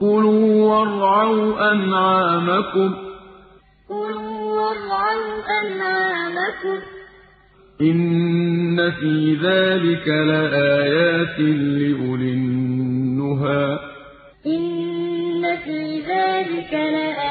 كُلُوا وَارْعَوْا أَنْعَامَكُمْ كلوا وارعوا أنعامكم ۗ إِنَّ فِي ذَٰلِكَ لَآيَاتٍ لِّأُولِي النُّهَىٰ إِنَّ فِي ذَٰلِكَ لَآيَاتٍ